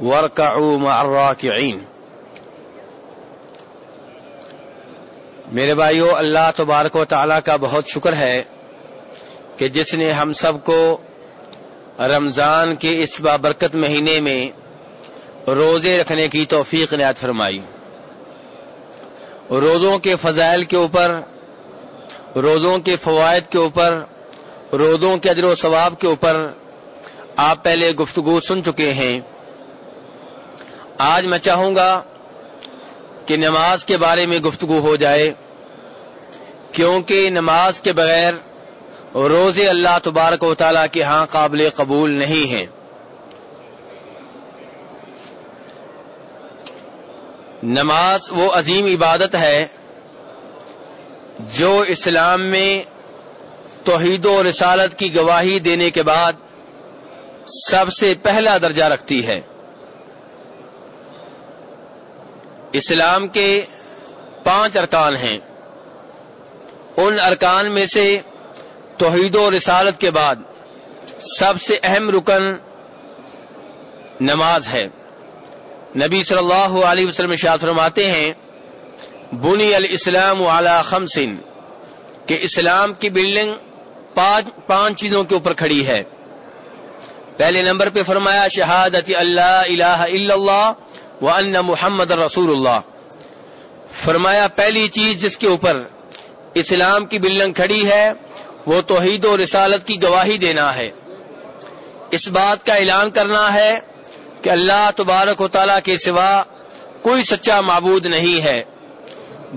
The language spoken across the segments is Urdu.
واركعوا مع الراكعين۔ میرے بھائیو، اللہ تبارک و تعالیٰ کا بہت شکر ہے کہ جس نے ہم سب کو رمضان کے اس بابرکت مہینے میں روزے رکھنے کی توفیق نعت فرمائی۔ روزوں کے فضائل کے اوپر، روزوں کے فوائد کے اوپر، روزوں کے اجر و ثواب کے اوپر آپ پہلے گفتگو سن چکے ہیں۔ آج میں چاہوں گا کہ نماز کے بارے میں گفتگو ہو جائے، کیونکہ نماز کے بغیر روزے اللہ تبارک و تعالیٰ کے ہاں قابل قبول نہیں ہیں۔ نماز وہ عظیم عبادت ہے جو اسلام میں توحید و رسالت کی گواہی دینے کے بعد سب سے پہلا درجہ رکھتی ہے۔ اسلام کے پانچ ارکان ہیں۔ ان ارکان میں سے توحید و رسالت کے بعد سب سے اہم رکن نماز ہے۔ نبی صلی اللہ علیہ وسلم شاد فرماتے ہیں، بنی الاسلام علی خمسن کہ اسلام کی بلڈنگ پانچ پانچ چیزوں کے اوپر کھڑی ہے۔ پہلے نمبر پہ فرمایا، شہادت اللہ الہ الا اللہ ان محمد رسول اللہ فرمایا، پہلی چیز جس کے اوپر اسلام کی بلڈنگ کھڑی ہے، وہ توحید و رسالت کی گواہی دینا ہے۔ اس بات کا اعلان کرنا ہے کہ اللہ تبارک و تعالیٰ کے سوا کوئی سچا معبود نہیں ہے۔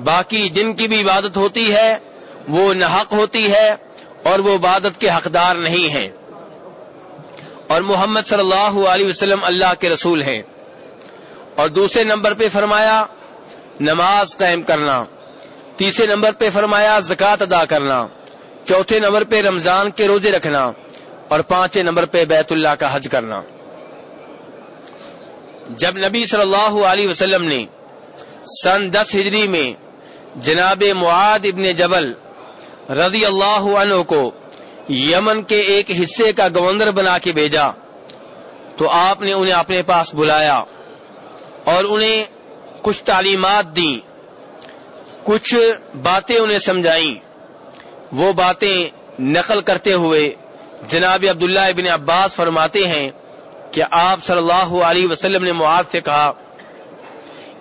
باقی جن کی بھی عبادت ہوتی ہے، وہ نحق ہوتی ہے اور وہ عبادت کے حقدار نہیں ہیں۔ اور محمد صلی اللہ علیہ وسلم اللہ کے رسول ہیں۔ اور دوسرے نمبر پہ فرمایا نماز قائم کرنا، تیسرے نمبر پہ فرمایا زکوٰۃ ادا کرنا، چوتھے نمبر پہ رمضان کے روزے رکھنا اور پانچویں نمبر پہ بیت اللہ کا حج کرنا۔ جب نبی صلی اللہ علیہ وسلم نے سن دس ہجری میں جناب معاد ابن جبل رضی اللہ عنہ کو یمن کے ایک حصے کا گورنر بنا کے بھیجا تو آپ نے انہیں اپنے پاس بلایا۔ اور انہیں کچھ تعلیمات دی کچھ باتیں انہیں سمجھائیں۔ وہ باتیں نقل کرتے ہوئے جناب عبداللہ ابن عباس فرماتے ہیں کہ آپ صلی اللہ علیہ وسلم نے معاذ سے کہا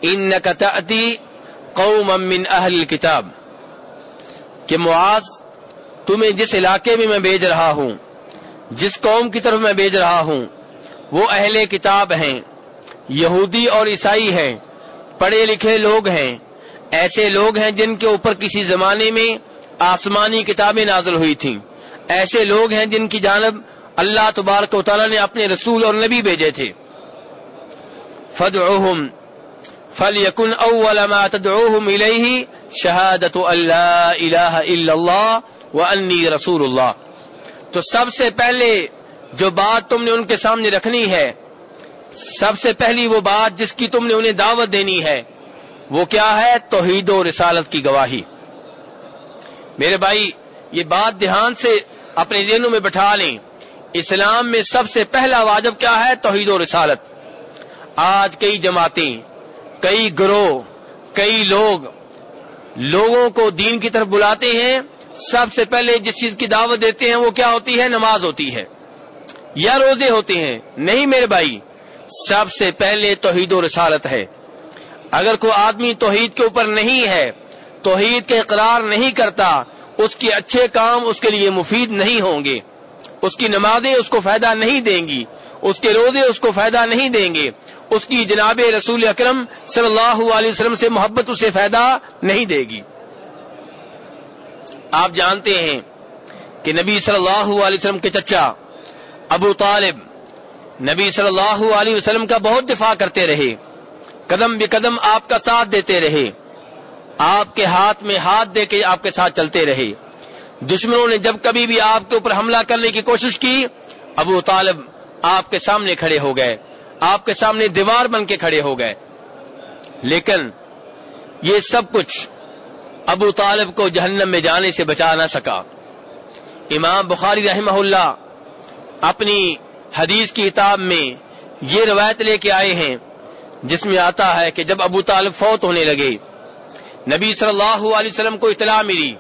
ان تأتی قوم من اہل کتاب کہ معاذ، تمہیں جس علاقے میں میں بھیج رہا ہوں، جس قوم کی طرف میں بھیج رہا ہوں، وہ اہل کتاب ہیں۔ یہودی اور عیسائی ہیں، پڑھے لکھے لوگ ہیں۔ ایسے لوگ ہیں جن کے اوپر کسی زمانے میں آسمانی کتابیں نازل ہوئی تھیں۔ ایسے لوگ ہیں جن کی جانب اللہ تبارک و تعالیٰ نے اپنے رسول اور نبی بھیجے تھے۔ فدعوہم فلیکن اول ما تدعوہم الیہ شہادت اللہ الہ الا اللہ وانی رسول اللہ۔ تو سب سے پہلے جو بات تم نے ان کے سامنے رکھنی ہے سب سے پہلی وہ بات جس کی تم نے انہیں دعوت دینی ہے، وہ کیا ہے؟ توحید و رسالت کی گواہی۔ میرے بھائی، یہ بات دھیان سے اپنے ذہنوں میں بٹھا لیں۔ اسلام میں سب سے پہلا واجب کیا ہے؟ توحید و رسالت۔ آج کئی جماعتیں، کئی گروہ، کئی لوگ لوگوں کو دین کی طرف بلاتے ہیں۔ سب سے پہلے جس چیز کی دعوت دیتے ہیں، وہ کیا ہوتی ہے؟ نماز ہوتی ہے۔ یا روزے ہوتے ہیں۔ نہیں میرے بھائی سب سے پہلے توحید و رسالت ہے۔ اگر کوئی آدمی توحید کے اوپر نہیں ہے، توحید کے اقرار نہیں کرتا، اس کے اچھے کام اس کے لیے مفید نہیں ہوں گے۔ اس کی نمازیں اس کو فائدہ نہیں دیں گی، اس کے روزے اس کو فائدہ نہیں دیں گے۔ اس کی جناب رسول اکرم صلی اللہ علیہ وسلم سے محبت اسے فائدہ نہیں دے گی۔ آپ جانتے ہیں کہ نبی صلی اللہ علیہ وسلم کے چچا ابو طالب نبی صلی اللہ علیہ وسلم کا بہت دفاع کرتے رہے۔ قدم بے قدم آپ کا ساتھ دیتے رہے۔ آپ کے ہاتھ میں ہاتھ دے کے آپ کے ساتھ چلتے رہے۔ دشمنوں نے جب کبھی بھی آپ کے اوپر حملہ کرنے کی کوشش کی، ابو طالب آپ کے سامنے کھڑے ہو گئے۔ آپ کے سامنے دیوار بن کے کھڑے ہو گئے۔ لیکن یہ سب کچھ ابو طالب کو جہنم میں جانے سے بچا نہ سکا۔ امام بخاری رحمہ اللہ اپنی حدیث کی کتاب میں یہ روایت لے کے آئے ہیں، جس میں آتا ہے کہ جب ابو طالب فوت ہونے لگے، نبی صلی اللہ علیہ وسلم کو اطلاع ملی۔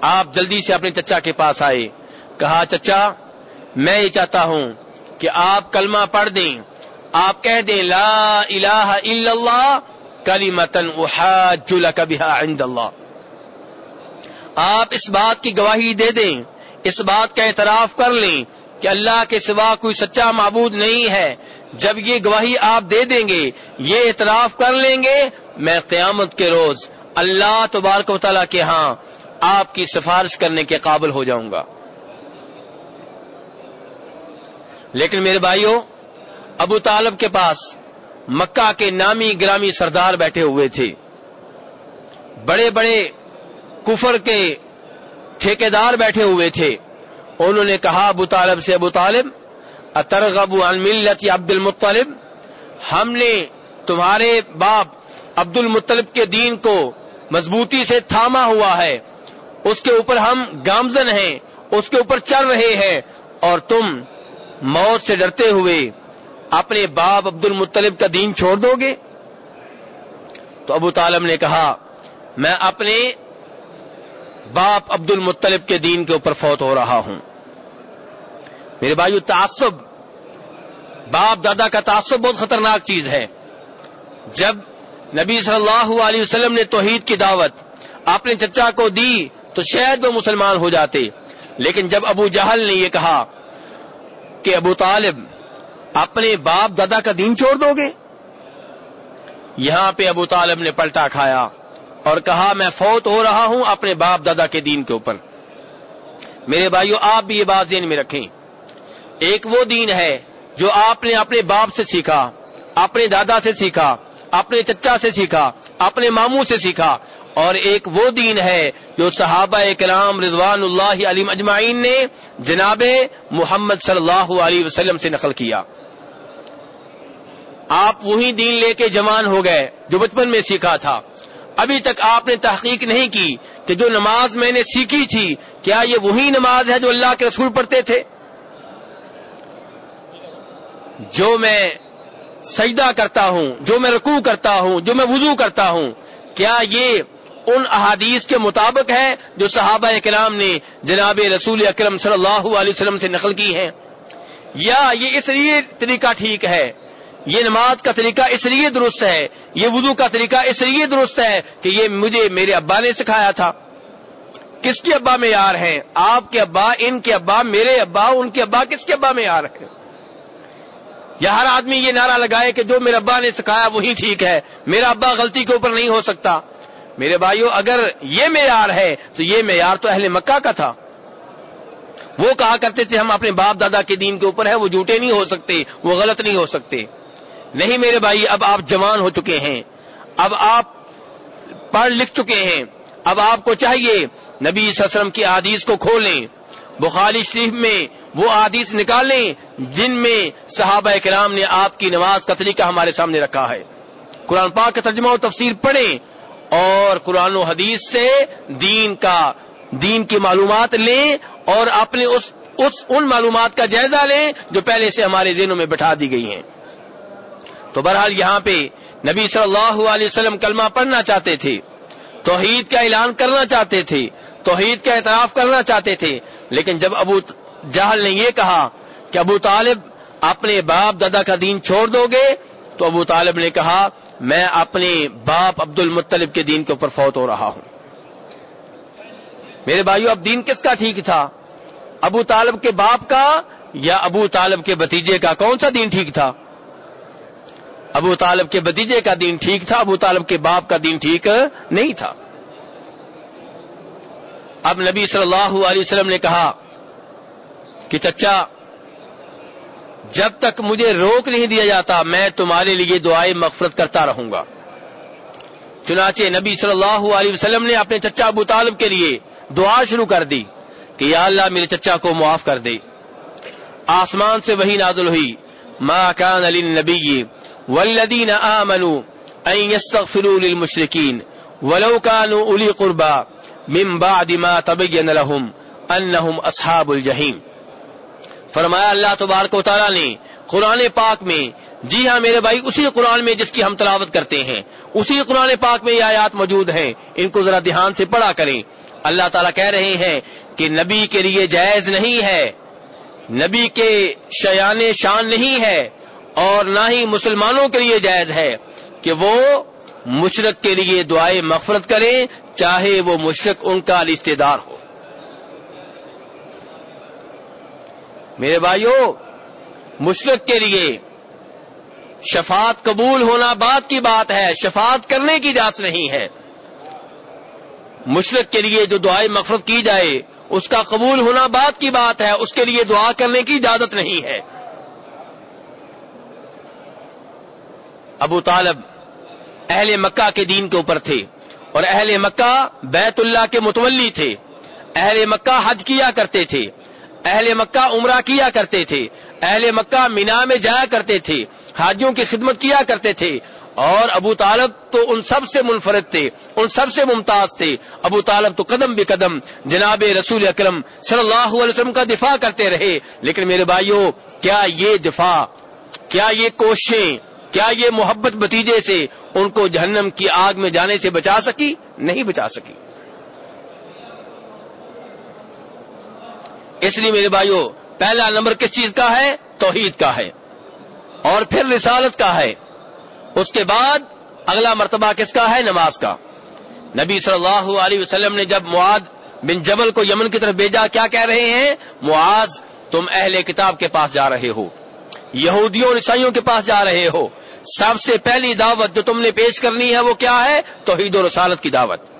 آپ جلدی سے اپنے چچا کے پاس آئے۔ کہا، چچا، میں یہ چاہتا ہوں کہ آپ کلمہ پڑھ دیں۔ آپ کہہ دیں، لا الہ الا اللہ کلی متن عند اللہ۔ آپ اس بات کی گواہی دے دیں، اس بات کا اعتراف کر لیں۔ کہ اللہ کے سوا کوئی سچا معبود نہیں ہے۔ جب یہ گواہی آپ دے دیں گے، یہ اعتراف کر لیں گے، میں قیامت کے روز اللہ تبارک و تعالیٰ کے ہاں آپ کی سفارش کرنے کے قابل ہو جاؤں گا۔ لیکن میرے بھائیوں، ابو طالب کے پاس مکہ کے نامی گرامی سردار بیٹھے ہوئے تھے۔ بڑے بڑے کفر کے ٹھیکیدار بیٹھے ہوئے تھے۔ انہوں نے کہا، ابو طالب سے، ابو طالب، اترغب عن ملت عبد المطلب، ہم نے تمہارے باپ عبد المطلب کے دین کو مضبوطی سے تھاما ہوا ہے۔ اس کے اوپر ہم گامزن ہیں، اس کے اوپر چل رہے ہیں، اور تم موت سے ڈرتے ہوئے اپنے باپ عبد المطلب کا دین چھوڑ دو گے؟ تو ابو طالب نے کہا، میں اپنے باپ عبد المطلب کے دین کے اوپر فوت ہو رہا ہوں۔ میرے بھائی تعصب، باپ دادا کا تعصب بہت خطرناک چیز ہے۔ جب نبی صلی اللہ علیہ وسلم نے توحید کی دعوت اپنے چچا کو دی، تو شاید وہ مسلمان ہو جاتے۔ لیکن جب ابو جہل نے یہ کہا کہ ابو طالب، اپنے باپ دادا کا دین چھوڑ دو گے؟ یہاں پہ ابو طالب نے پلٹا کھایا اور کہا، میں فوت ہو رہا ہوں اپنے باپ دادا کے دین کے اوپر۔ میرے بھائیو، آپ بھی یہ بات ذہن میں رکھیں۔ ایک وہ دین ہے جو آپ نے اپنے باپ سے سیکھا، اپنے دادا سے سیکھا، اپنے چچا سے سیکھا، اپنے ماموں سے سیکھا۔ اور ایک وہ دین ہے جو صحابہ کرام رضوان اللہ علیم اجمعین نے جناب محمد صلی اللہ علیہ وسلم سے نقل کیا۔ آپ وہی دین لے کے جوان ہو گئے جو بچپن میں سیکھا تھا۔ ابھی تک آپ نے تحقیق نہیں کی کہ جو نماز میں نے سیکھی تھی، کیا یہ وہی نماز ہے جو اللہ کے رسول پڑھتے تھے؟ جو میں سجدہ کرتا ہوں، جو میں رکوع کرتا ہوں، جو میں وضو کرتا ہوں، کیا یہ ان احادیث کے مطابق ہے جو صحابہ اکرام نے جناب رسول اکرم صلی اللہ علیہ وسلم سے نقل کی ہے یا یہ اس لیے طریقہ ٹھیک ہے؟ یہ نماز کا طریقہ اس لیے درست ہے؟ یہ وضو کا طریقہ اس لیے درست ہے کہ یہ مجھے میرے ابا نے سکھایا تھا۔ کس کے ابا میں یار ہیں؟ آپ کے ابا، ان کے ابا، میرے ابا، ان کے ابا کس کے ابا میں یار ہیں؟ یا ہر آدمی یہ نعرہ لگائے کہ جو میرے ابا نے سکھایا وہی ٹھیک ہے، میرا ابا غلطی کے اوپر نہیں ہو سکتا۔ میرے بھائیو، اگر یہ معیار ہے، تو یہ معیار تو اہل مکہ کا تھا۔ وہ کہا کرتے تھے، ہم اپنے باپ دادا کے دین کے اوپر ہے وہ جھوٹے نہیں ہو سکتے، وہ غلط نہیں ہو سکتے۔ نہیں میرے بھائی، اب آپ جوان ہو چکے ہیں۔ اب آپ پڑھ لکھ چکے ہیں۔ اب آپ کو چاہیے نبی صلی اللہ علیہ وسلم کی حدیث کو کھولیں۔ بخاری شریف میں وہ حدیث نکالیں جن میں صحابہ کرام نے آپ کی نماز کا طریقہ ہمارے سامنے رکھا ہے۔ قرآن پاک کا ترجمہ و تفسیر پڑھیں اور قرآن و حدیث سے دین کا، دین کی معلومات لیں اور اپنے اس اس، ان معلومات کا جائزہ لیں جو پہلے سے ہمارے ذہنوں میں بٹھا دی گئی ہیں۔ تو بہرحال یہاں پہ نبی صلی اللہ علیہ وسلم کلمہ پڑھنا چاہتے تھے، توحید کا اعلان کرنا چاہتے تھے، توحید کا اعتراف کرنا چاہتے تھے، لیکن جب ابو جہل نے یہ کہا کہ ابو طالب اپنے باپ دادا کا دین چھوڑ دو گے تو ابو طالب نے کہا میں اپنے باپ عبد المطلب کے دین کے اوپر فوت ہو رہا ہوں۔ میرے بھائیو، اب دین کس کا ٹھیک تھا؟ ابو طالب کے باپ کا یا ابو طالب کے بتیجے کا؟ کون سا دین ٹھیک تھا؟ ابو طالب کے بتیجے کا دین ٹھیک تھا، ابو طالب کے باپ کا دین ٹھیک نہیں تھا۔ اب نبی صلی اللہ علیہ وسلم نے کہا کہ چچا، جب تک مجھے روک نہیں دیا جاتا، میں تمہارے لیے دعائیں مغفرت کرتا رہوں گا۔ چنانچہ نبی صلی اللہ علیہ وسلم نے اپنے چچا ابو طالب کے لیے دعا شروع کر دی کہ یا اللہ میرے چچا کو معاف کر دے۔ آسمان سے وہی نازل ہوئی۔ ما کان للنبی والذین آمنوا ان يستغفروا للمشرکین ولو كانوا اولی قربا من بعد ما تبین لهم انہم اصحاب الجحیم فرمایا، اللہ تبارک و تعالیٰ نے قرآن پاک میں جی ہاں میرے بھائی، اسی قرآن میں جس کی ہم تلاوت کرتے ہیں، اسی قرآن پاک میں یہ آیات موجود ہیں، ان کو ذرا دھیان سے پڑھا کریں۔ اللہ تعالیٰ کہہ رہے ہیں کہ نبی کے لیے جائز نہیں ہے، نبی کے شیان شان نہیں ہے، اور نہ ہی مسلمانوں کے لیے جائز ہے کہ وہ مشرق کے لیے دعائیں مغفرت کریں، چاہے وہ مشرق ان کا رشتے دار ہو۔ میرے بھائیوں مشرق کے لیے شفاعت قبول ہونا بات کی بات ہے، شفاعت کرنے کی اجازت نہیں ہے۔ مشرق کے لیے جو دعائیں مغفرت کی جائے، اس کا قبول ہونا بات کی بات ہے، اس کے لیے دعا کرنے کی اجازت نہیں ہے۔ ابو طالب اہل مکہ کے دین کے اوپر تھے اور اہل مکہ بیت اللہ کے متولی تھے۔ اہل مکہ حج کیا کرتے تھے۔ اہل مکہ عمرہ کیا کرتے تھے۔ اہل مکہ مینا میں جایا کرتے تھے۔ حاجیوں کی خدمت کیا کرتے تھے۔ اور ابو طالب تو ان سب سے منفرد تھے۔ ان سب سے ممتاز تھے۔ ابو طالب تو قدم بے قدم جناب رسول اکرم صلی اللہ علیہ وسلم کا دفاع کرتے رہے۔ لیکن میرے بھائیوں کیا یہ دفاع، کیا یہ کوششیں، کیا یہ محبت بتیجے سے ان کو جہنم کی آگ میں جانے سے بچا سکی؟ نہیں بچا سکی۔ اس لیے میرے بھائیوں پہلا نمبر کس چیز کا ہے؟ توحید کا ہے۔ اور پھر رسالت کا ہے۔ اس کے بعد اگلا مرتبہ کس کا ہے؟ نماز کا۔ نبی صلی اللہ علیہ وسلم نے جب معاد بن جبل کو یمن کی طرف بھیجا، کیا کہہ رہے ہیں؟ معاذ، تم اہل کتاب کے پاس جا رہے ہو۔ یہودیوں عیسائیوں کے پاس جا رہے ہو۔ سب سے پہلی دعوت جو تم نے پیش کرنی ہے، وہ کیا ہے؟ توحید و رسالت کی دعوت۔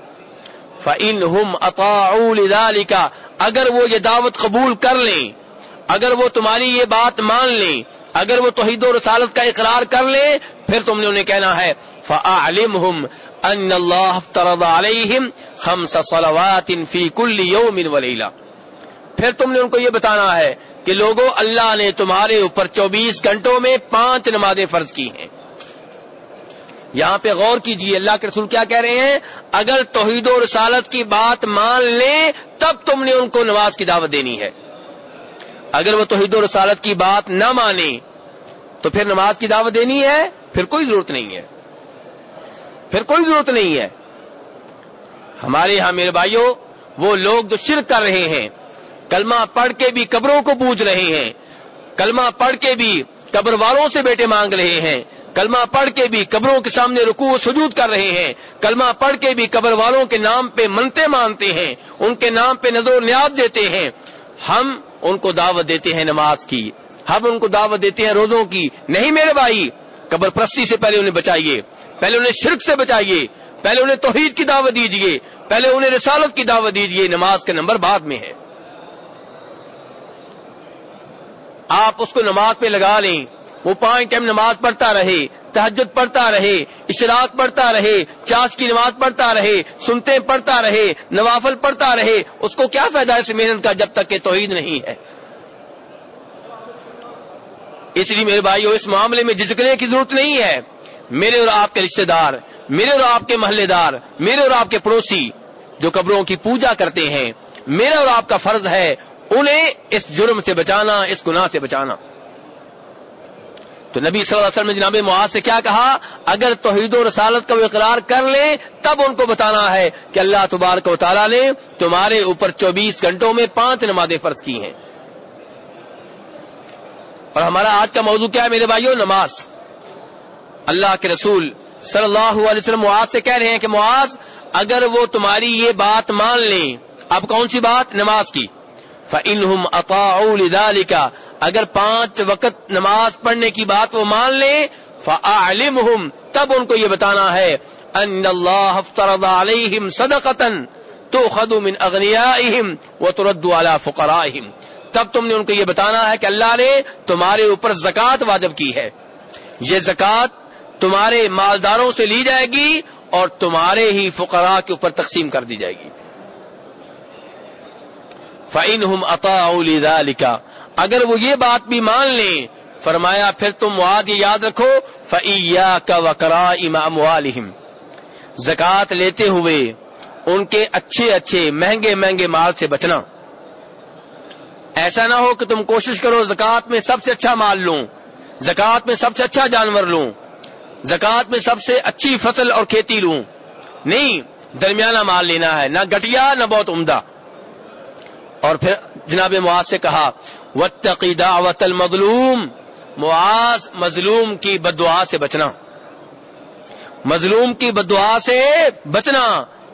فَإِنْهُمْ أَطَاعُوا لِذَلِكَ۔ اگر وہ یہ دعوت قبول کر لیں، اگر وہ تمہاری یہ بات مان لیں، اگر وہ توحید و رسالت کا اقرار کر لیں، پھر تم نے انہیں کہنا ہے، فَأَعْلِمْهُمْ أَنَّ اللَّهَ افْتَرَضَ عَلَيْهِمْ خَمْسَ صَلَوَاتٍ فِي كُلِّ يَوْمٍ وَلَيْلَةٍ۔ پھر تم نے ان کو یہ بتانا ہے کہ لوگوں، اللہ نے تمہارے اوپر چوبیس گھنٹوں میں پانچ نمازیں فرض کی ہیں۔ یہاں پہ غور کیجیے، اللہ کے رسول کیا کہہ رہے ہیں؟ اگر توحید و رسالت کی بات مان لیں تب تم نے ان کو نماز کی دعوت دینی ہے۔ اگر وہ توحید و رسالت کی بات نہ مانے، تو پھر نماز کی دعوت دینی ہے؟ پھر کوئی ضرورت نہیں ہے۔ پھر کوئی ضرورت نہیں ہے۔ ہمارے یہاں میرے بھائیوں وہ لوگ جو شرک کر رہے ہیں، کلمہ پڑھ کے بھی قبروں کو پوچھ رہے ہیں۔ کلمہ پڑھ کے بھی قبر والوں سے بیٹے مانگ رہے ہیں۔ کلمہ پڑھ کے بھی قبروں کے سامنے رکوع و سجود کر رہے ہیں۔ کلمہ پڑھ کے بھی قبر والوں کے نام پہ منتے مانتے ہیں۔ ان کے نام پہ نظر و نیاز دیتے ہیں۔ ہم ان کو دعوت دیتے ہیں نماز کی۔ ہم ان کو دعوت دیتے ہیں روزوں کی۔ نہیں میرے بھائی، قبر پرستی سے پہلے انہیں بچائیے۔ پہلے انہیں شرک سے بچائیے۔ پہلے انہیں توحید کی دعوت دیجیے۔ پہلے انہیں رسالت کی دعوت دیجیے۔ نماز کا نمبر بعد میں ہے۔ آپ اس کو نماز پہ لگا لیں۔ وہ پانچ ٹائم نماز پڑھتا رہے تحجد پڑھتا رہے، اشراق پڑھتا رہے، چاش کی نماز پڑھتا رہے سنتے پڑھتا رہے، نوافل پڑھتا رہے، اس کو کیا فائدہ اس محنت کا جب تک کہ توحید نہیں ہے؟ اس لیے میرے بھائی اس معاملے میں جھجکنے کی ضرورت نہیں ہے۔ میرے اور آپ کے رشتہ دار، میرے اور آپ کے محلے دار، میرے اور آپ کے پڑوسی جو قبروں کی پوجا کرتے ہیں، میرا اور آپ کا فرض ہے، انہیں اس جرم سے بچانا، اس گناہ سے بچانا۔ تو نبی صلی اللہ علیہ وسلم نے جناب معاذ سے کیا کہا؟ اگر توحید و رسالت کا وہ اقرار کر لیں تب ان کو بتانا ہے کہ اللہ تبارک و تعالیٰ نے تمہارے اوپر چوبیس گھنٹوں میں پانچ نمازیں فرض کی ہیں۔ اور ہمارا آج کا موضوع کیا ہے میرے بھائیوں؟ نماز۔ اللہ کے رسول صلی اللہ علیہ وسلم معاذ سے کہہ رہے ہیں کہ معاذ، اگر وہ تمہاری یہ بات مان لیں، اب کون سی بات؟ نماز کی۔ فَإِنْهُمْ أَطَاعُوا لِذَلِكَ۔ اگر پانچ وقت نماز پڑھنے کی بات وہ مان لیں، فَأَعْلِمْهُمْ۔ تب ان کو یہ بتانا ہے ان اللہ افترض علیہم صدقتا تؤخذ من اغنیائہم وترد على فقرائہم تب تم نے ان کو یہ بتانا ہے کہ اللہ نے تمہارے اوپر زکات واجب کی ہے۔ یہ زکات تمہارے مالداروں سے لی جائے گی اور تمہارے ہی فقراء کے اوپر تقسیم کر دی جائے گی۔ فَإِنْهُمْ أَطَاعُوا لِذَلِكَ۔ اگر وہ یہ بات بھی مان لیں، فرمایا، پھر تم معاد یہ یاد رکھو، فَإِيَّاكَ وَكَرَائِمَ أَمْوَالِهِمْ۔ زکات لیتے ہوئے ان کے اچھے اچھے مہنگے مہنگے مال سے بچنا۔ ایسا نہ ہو کہ تم کوشش کرو زکات میں سب سے اچھا مال لوں زکات میں سب سے اچھا جانور لوں زکات میں سب سے اچھی فصل اور کھیتی لوں۔ نہیں، درمیانہ مال لینا ہے، نہ گٹیا نہ بہت عمدہ۔ اور پھر جناب معاذ سے کہا وتقی دعوت المظلوم معاذ مظلوم کی بدعا سے بچنا، مظلوم کی بدعا سے بچنا،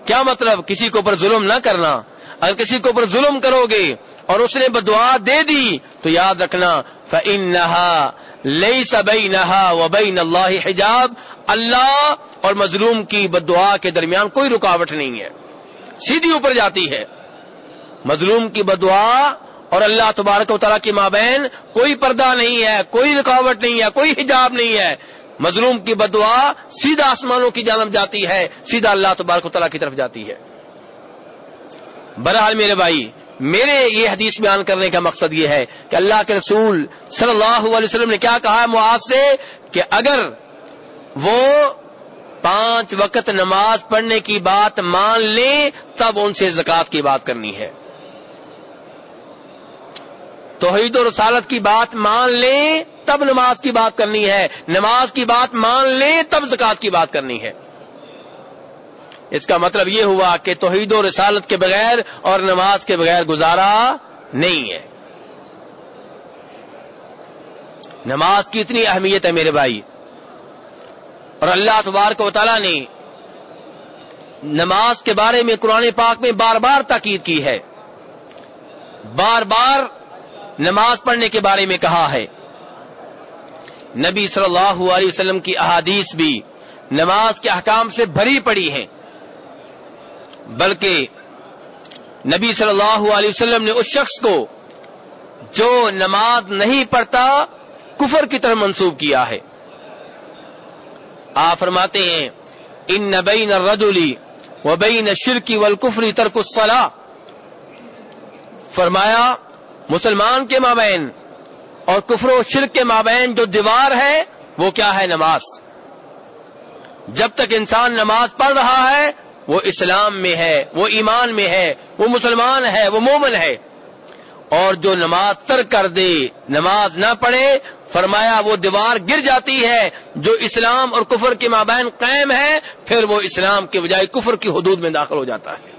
کیا مطلب کسی کے اوپر ظلم نہ کرنا، اگر کسی کے اوپر ظلم کرو گے اور اس نے بدعا دے دی تو یاد رکھنا فن نہا لئی سبئی نہا وبئی اللہ حجاب، اللہ اور مظلوم کی بدعا کے درمیان کوئی رکاوٹ نہیں ہے، سیدھی اوپر جاتی ہے مظلوم کی بدعا اور اللہ تبارک و تعالیٰ کی مابین کوئی پردہ نہیں ہے، کوئی رکاوٹ نہیں ہے، کوئی حجاب نہیں ہے۔ مظلوم کی بدعا سیدھا آسمانوں کی جانب جاتی ہے، سیدھا اللہ تبارک و تعالیٰ کی طرف جاتی ہے۔ بہرحال میرے بھائی، میرے یہ حدیث بیان کرنے کا مقصد یہ ہے کہ اللہ کے رسول صلی اللہ علیہ وسلم نے کیا کہا ہے معاذ سے؟ کہ اگر وہ پانچ وقت نماز پڑھنے کی بات مان لیں، تب ان سے زکات کی بات کرنی ہے۔ توحید و رسالت کی بات مان لیں تب نماز کی بات کرنی ہے۔ نماز کی بات مان لیں تب زکات کی بات کرنی ہے۔ اس کا مطلب یہ ہوا کہ توحید و رسالت کے بغیر اور نماز کے بغیر گزارا نہیں ہے۔ نماز کی اتنی اہمیت ہے میرے بھائی۔ اور اللہ تبارک و تعالیٰ نے نماز کے بارے میں قرآن پاک میں بار بار تاکید کی ہے۔ بار بار نماز پڑھنے کے بارے میں کہا ہے۔ نبی صلی اللہ علیہ وسلم کی احادیث بھی نماز کے احکام سے بھری پڑی ہیں۔ بلکہ نبی صلی اللہ علیہ وسلم نے اس شخص کو جو نماز نہیں پڑھتا، کفر کی طرف منسوب کیا ہے۔ آپ فرماتے ہیں، ان نبئی نہ ردولی و بئی نہ شرکی ولکفری ترک فرمایا مسلمان کے مابین اور کفر و شرک کے مابین جو دیوار ہے، وہ کیا ہے؟ نماز۔ جب تک انسان نماز پڑھ رہا ہے، وہ اسلام میں ہے، وہ ایمان میں ہے، وہ مسلمان ہے، وہ مومن ہے۔ اور جو نماز تر کر دے، نماز نہ پڑھے، فرمایا وہ دیوار گر جاتی ہے، جو اسلام اور کفر کے مابین قائم ہے، پھر وہ اسلام کے بجائے کفر کی حدود میں داخل ہو جاتا ہے۔